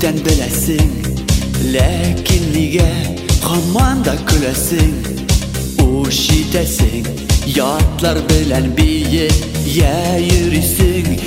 Күптән беләсең, ләкин нигә хаман да күләсең? О шитәсең, ятлар белән бие, я йөрисең.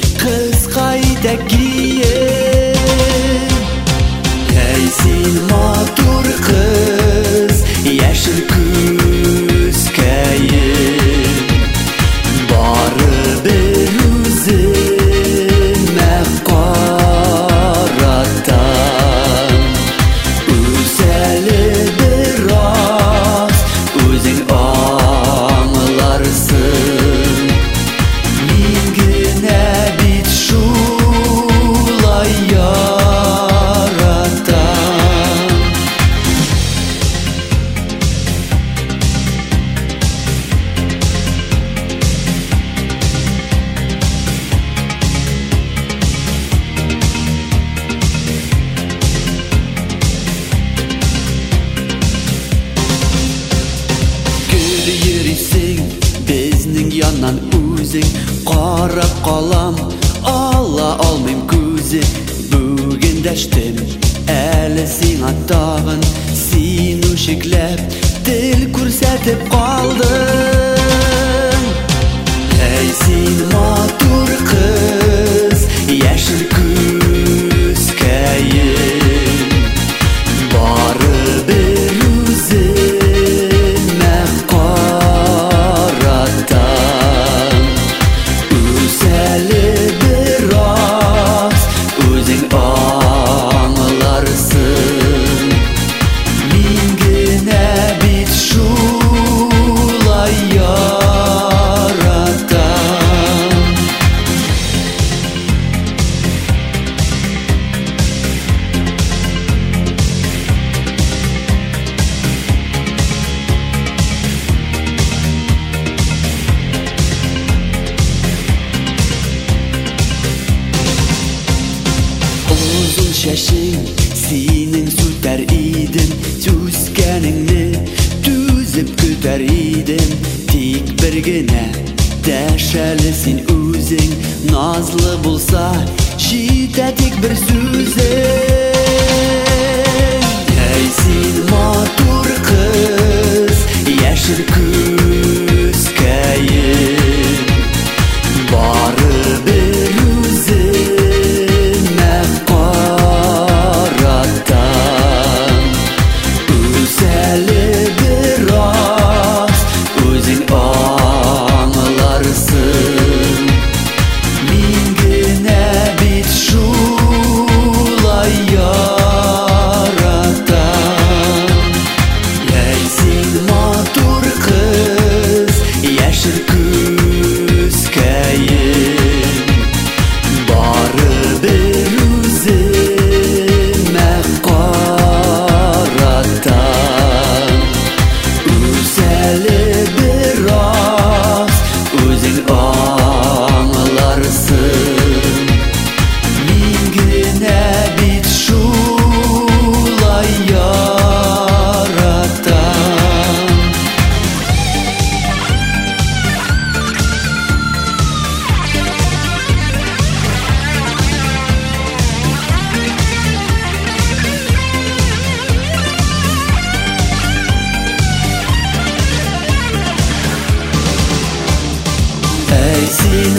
үзің қарап қалам Алла алмайым көзі бүген дәштім Әлі сен аттағын, сен өшекләп, тіл көрсәтіп қа чәшең синең сүтәр идем түскәнеңне түзіп көтәр идем тик бер генә син үзең назлы булса җитә тик бер сүзең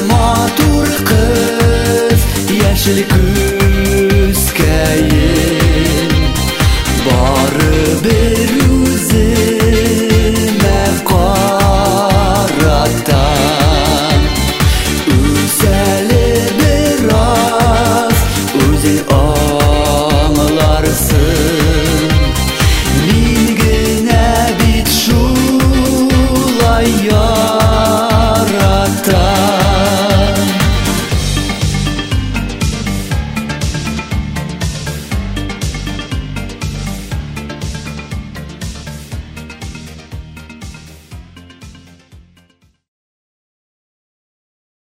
матур кыз, яшел